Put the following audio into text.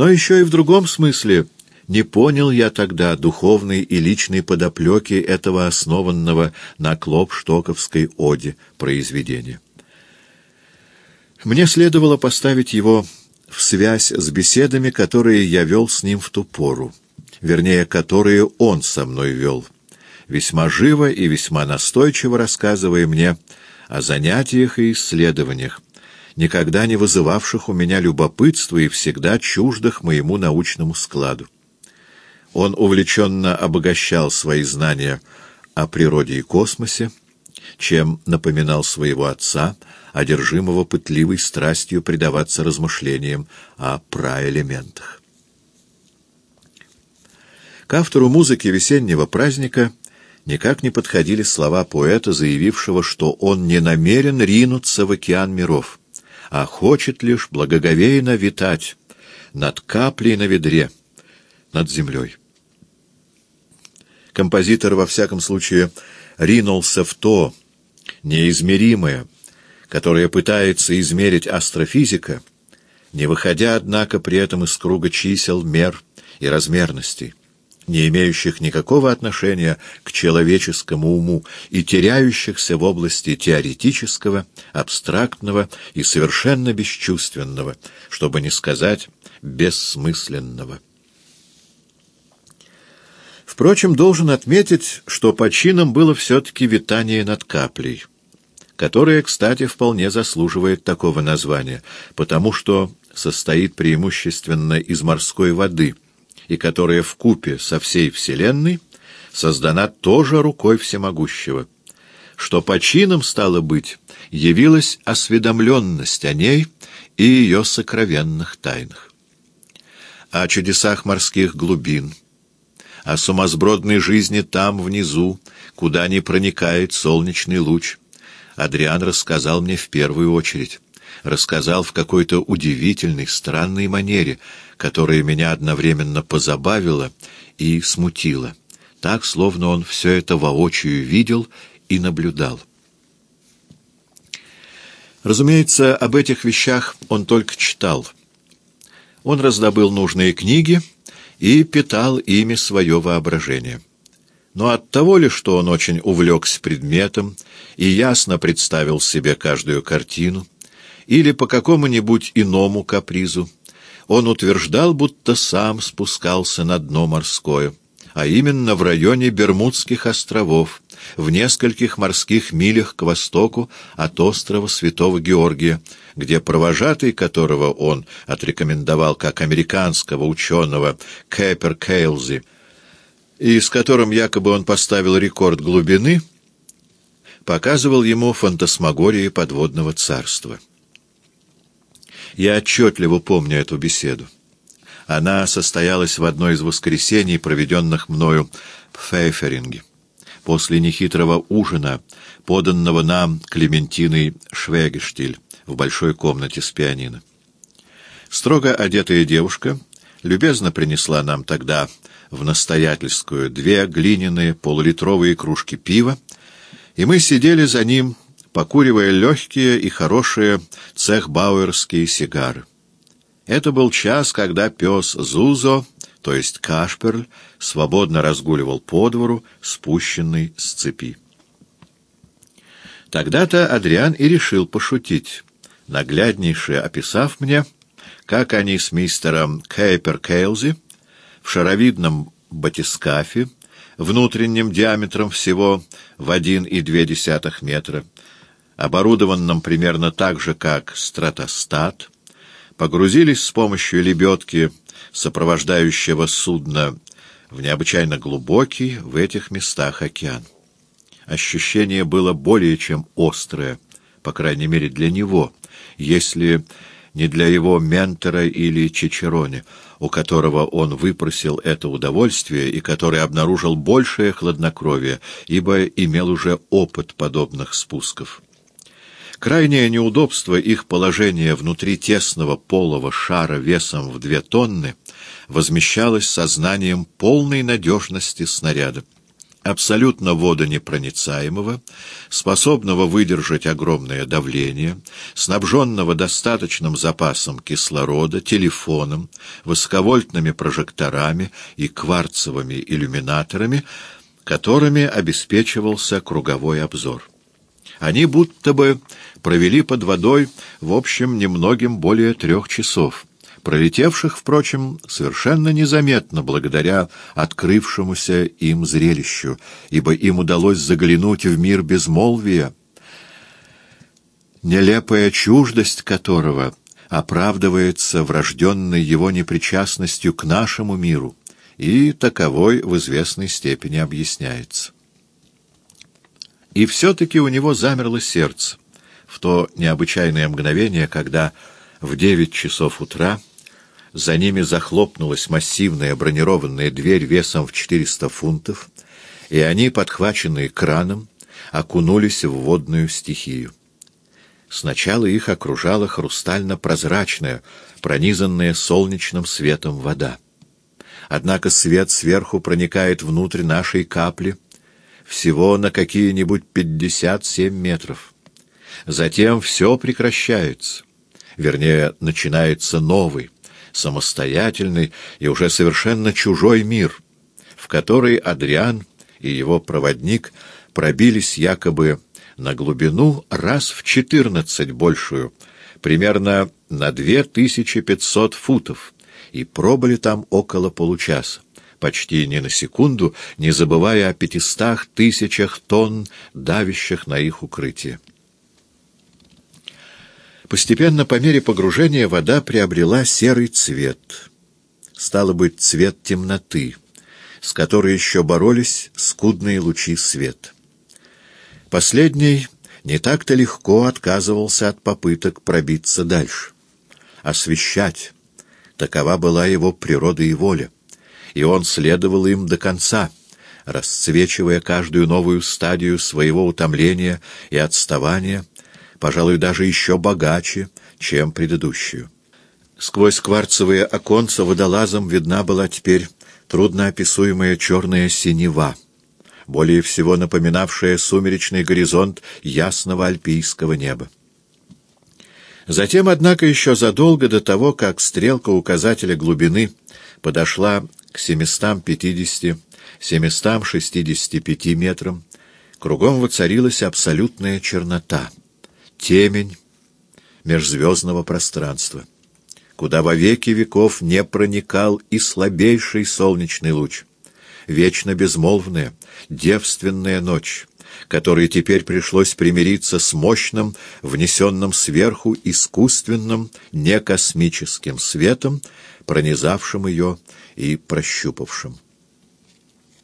Но еще и в другом смысле не понял я тогда духовной и личной подоплеки этого основанного на Клопштоковской оде произведения. Мне следовало поставить его в связь с беседами, которые я вел с ним в ту пору, вернее, которые он со мной вел, весьма живо и весьма настойчиво рассказывая мне о занятиях и исследованиях, никогда не вызывавших у меня любопытства и всегда чуждых моему научному складу. Он увлеченно обогащал свои знания о природе и космосе, чем напоминал своего отца, одержимого пытливой страстью предаваться размышлениям о праэлементах. К автору музыки весеннего праздника никак не подходили слова поэта, заявившего, что он не намерен ринуться в океан миров, а хочет лишь благоговейно витать над каплей на ведре, над землей. Композитор, во всяком случае, ринулся в то неизмеримое, которое пытается измерить астрофизика, не выходя, однако, при этом из круга чисел, мер и размерностей, не имеющих никакого отношения к человеческому уму и теряющихся в области теоретического, абстрактного и совершенно бесчувственного, чтобы не сказать бессмысленного. Впрочем, должен отметить, что по чинам было все-таки витание над каплей, которое, кстати, вполне заслуживает такого названия, потому что состоит преимущественно из морской воды, и которая в купе со всей Вселенной создана тоже рукой всемогущего, что по чинам, стало быть, явилась осведомленность о ней и ее сокровенных тайнах. О чудесах морских глубин — о сумасбродной жизни там, внизу, куда не проникает солнечный луч. Адриан рассказал мне в первую очередь. Рассказал в какой-то удивительной, странной манере, которая меня одновременно позабавила и смутила. Так, словно он все это воочию видел и наблюдал. Разумеется, об этих вещах он только читал. Он раздобыл нужные книги — и питал ими свое воображение. Но от того ли, что он очень увлекся предметом и ясно представил себе каждую картину, или по какому-нибудь иному капризу, он утверждал, будто сам спускался на дно морское, а именно в районе Бермудских островов, в нескольких морских милях к востоку от острова Святого Георгия, где провожатый, которого он отрекомендовал как американского ученого Кэпер Кейлзи, и с которым якобы он поставил рекорд глубины, показывал ему фантасмагории подводного царства. Я отчетливо помню эту беседу. Она состоялась в одно из воскресений, проведенных мною в Фейферинге после нехитрого ужина, поданного нам Клементиной Швегештиль в большой комнате с пианино. Строго одетая девушка любезно принесла нам тогда в настоятельскую две глиняные полулитровые кружки пива, и мы сидели за ним, покуривая легкие и хорошие цехбауэрские сигары. Это был час, когда пес Зузо то есть Кашперль, свободно разгуливал по двору, спущенный с цепи. Тогда-то Адриан и решил пошутить, нагляднейше описав мне, как они с мистером Кейпер Кейлзи в шаровидном батискафе, внутренним диаметром всего в один и две десятых метра, оборудованном примерно так же, как стратостат, погрузились с помощью лебедки сопровождающего судна в необычайно глубокий в этих местах океан. Ощущение было более чем острое, по крайней мере для него, если не для его ментора или Чичероне, у которого он выпросил это удовольствие и который обнаружил большее хладнокровие, ибо имел уже опыт подобных спусков. Крайнее неудобство их положения внутри тесного полого шара весом в две тонны возмещалось сознанием полной надежности снаряда. абсолютно водонепроницаемого, способного выдержать огромное давление, снабженного достаточным запасом кислорода, телефоном, высоковольтными прожекторами и кварцевыми иллюминаторами, которыми обеспечивался круговой обзор. Они будто бы провели под водой в общем немногим более трех часов — пролетевших, впрочем, совершенно незаметно благодаря открывшемуся им зрелищу, ибо им удалось заглянуть в мир безмолвия, нелепая чуждость которого оправдывается врожденной его непричастностью к нашему миру, и таковой в известной степени объясняется. И все-таки у него замерло сердце в то необычайное мгновение, когда в девять часов утра за ними захлопнулась массивная бронированная дверь весом в 400 фунтов, и они, подхваченные краном, окунулись в водную стихию. Сначала их окружала хрустально-прозрачная, пронизанная солнечным светом вода. Однако свет сверху проникает внутрь нашей капли всего на какие-нибудь 57 метров. Затем все прекращается, вернее, начинается новый, самостоятельный и уже совершенно чужой мир, в который Адриан и его проводник пробились якобы на глубину раз в четырнадцать большую, примерно на две тысячи пятьсот футов, и пробыли там около получаса, почти ни на секунду, не забывая о пятистах тысячах тонн, давящих на их укрытие. Постепенно, по мере погружения, вода приобрела серый цвет. Стало быть, цвет темноты, с которой еще боролись скудные лучи света. Последний не так-то легко отказывался от попыток пробиться дальше. Освещать — такова была его природа и воля, и он следовал им до конца — расцвечивая каждую новую стадию своего утомления и отставания, пожалуй, даже еще богаче, чем предыдущую. Сквозь кварцевые оконца водолазом видна была теперь трудноописуемая черная синева, более всего напоминавшая сумеречный горизонт ясного альпийского неба. Затем, однако, еще задолго до того, как стрелка указателя глубины подошла к 750-765 метрам, кругом воцарилась абсолютная чернота — темень межзвездного пространства, куда во веки веков не проникал и слабейший солнечный луч, вечно безмолвная, девственная ночь, которой теперь пришлось примириться с мощным, внесенным сверху искусственным, некосмическим светом, пронизавшим ее и прощупавшим.